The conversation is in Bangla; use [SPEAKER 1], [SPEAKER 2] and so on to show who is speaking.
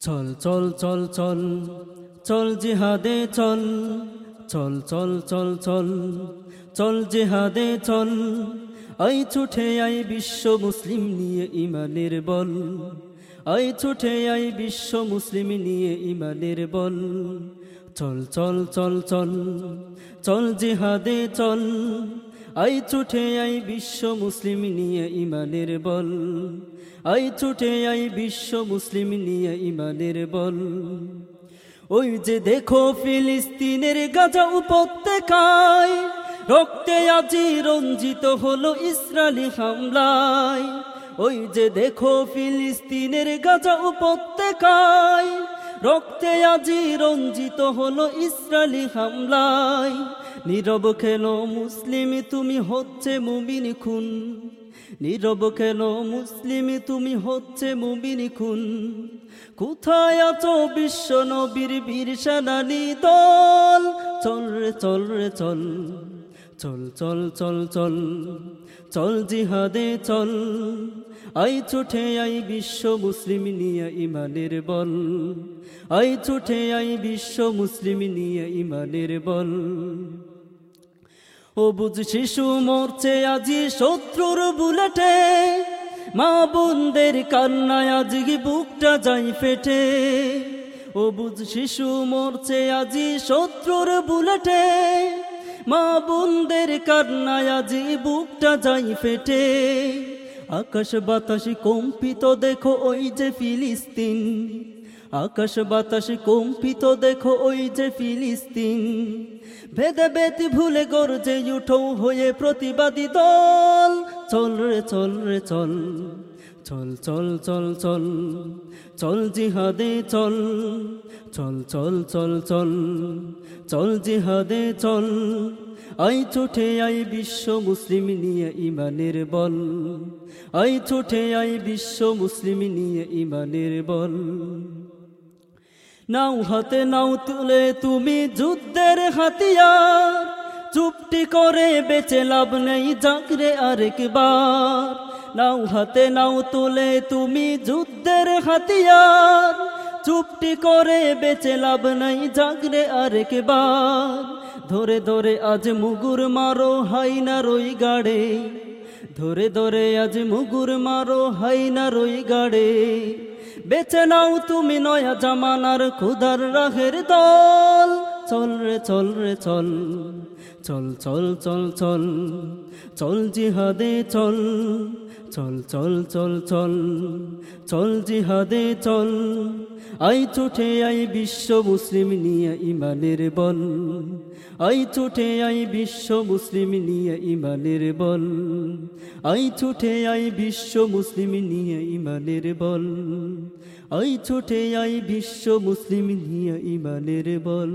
[SPEAKER 1] চল চল চল চল চল জিহাদে চল চল চল চল চল চল জিহাদে চল আই ছুটে আই বিশ্ব মুসলিম নিয়ে ইমানের বল আই ছুটে আই বিশ্ব মুসলিম নিয়ে ইমানের বল চল চল চল চল চল জিহাদে চল আই ছুটে আই বিশ্ব মুসলিম নিয়ে ইমানের বল। আই ছুটে আই বিশ্ব মুসলিম নিয়ে ইমানের বল। ওই যে দেখো ফিলিস্তিনের গাজা উপত্যকায়, রক্তে আজি রঞ্জিত হলো ইসরায়েলি হামলায়। ওই যে দেখো ফিলিস্তিনের গাজা উপত্যকায় রক্তে আজি রঞ্জিত হলো ইসরায়েলি হামলায়। নীরব খেল মুসলিম, তুমি হচ্ছে মুমিন খুন। নীরব খেল মুসলিম, তুমি হচ্ছে মুমিন খুন। কোথায় আছো বিশ্ব নবীর বীর সেনানি দল? চল রে চল রে, চল। চল চল চল চল চল জিহাদে চল। আই ছুটে আই বিশ্ব মুসলিম নিয়ে ইমানের বল। আই ছুটে আই বিশ্ব মুসলিম নিয়ে ইমানের বল। ও বুঝ শিশু মরছে আজি শত্রুর বুলেটে। মা বোনদের কান্নায় আজকে বুকটা যাই ফেটে। ও বুঝ শিশু মরছে আজি শত্রুর বুলেটে। মা বোনদের কান্নায় আজি বুকটা যাই ফেটে। আকাশ বাতাস কম্পিত দেখো ওই যে ফিলিস্তিন। আকাশ বাতাস কম্পিত দেখো ওই যে ফিলিস্তিন। ভেদে বেদ ভুলে গর্জে উঠো হয়ে প্রতিবাদী দল। চল রে চল রে, চল। চল চল চল চল চল জিহাদে চল চল চল চল চল চল জিহাদে চল। আই ছুটে আই বিশ্ব মুসলিম নিয়ে ইমানের বল, আই ছুটে আই বিশ্ব মুসলিম নিয়ে ইমানের বল। নাও হাতে নাও তুলে, তুমি যুদ্ধের হাতিয়ার, চুপটি করে বেঁচে লাভ নেই জাগরে আরেকবার। নাও হাতে নাও তুলে তুমি যুদ্ধের হাতিয়ার। চুপটি করে বেঁচে লাভ নেই, জাগরে আরেকবার। ধরে ধরে আজ মুগুর মারো, হাই না রই গাড়ে। ধরে ধরে আজ মুগুর মারো, হাই না রই গাড়ে। বেছে নাও তুমি নয়া জামানার খুদার রাহের দল। চল রে চল রে, চল। চল চল চল চল চল জিহাদে চল চল চল চল চল চল জিহাদে চল। আই চোঠে আই বিশ্ব মুসলিম নিয়ে ইমানের বল, আই চোঠে আই বিশ্ব মুসলিম নিয়ে ইমানের বল, আই চোঠে আই বিশ্ব মুসলিম নিয়ে ইমানের বল, আই ছোটে আই বিশ্ব মুসলিম নিয়ে ইমানের বল।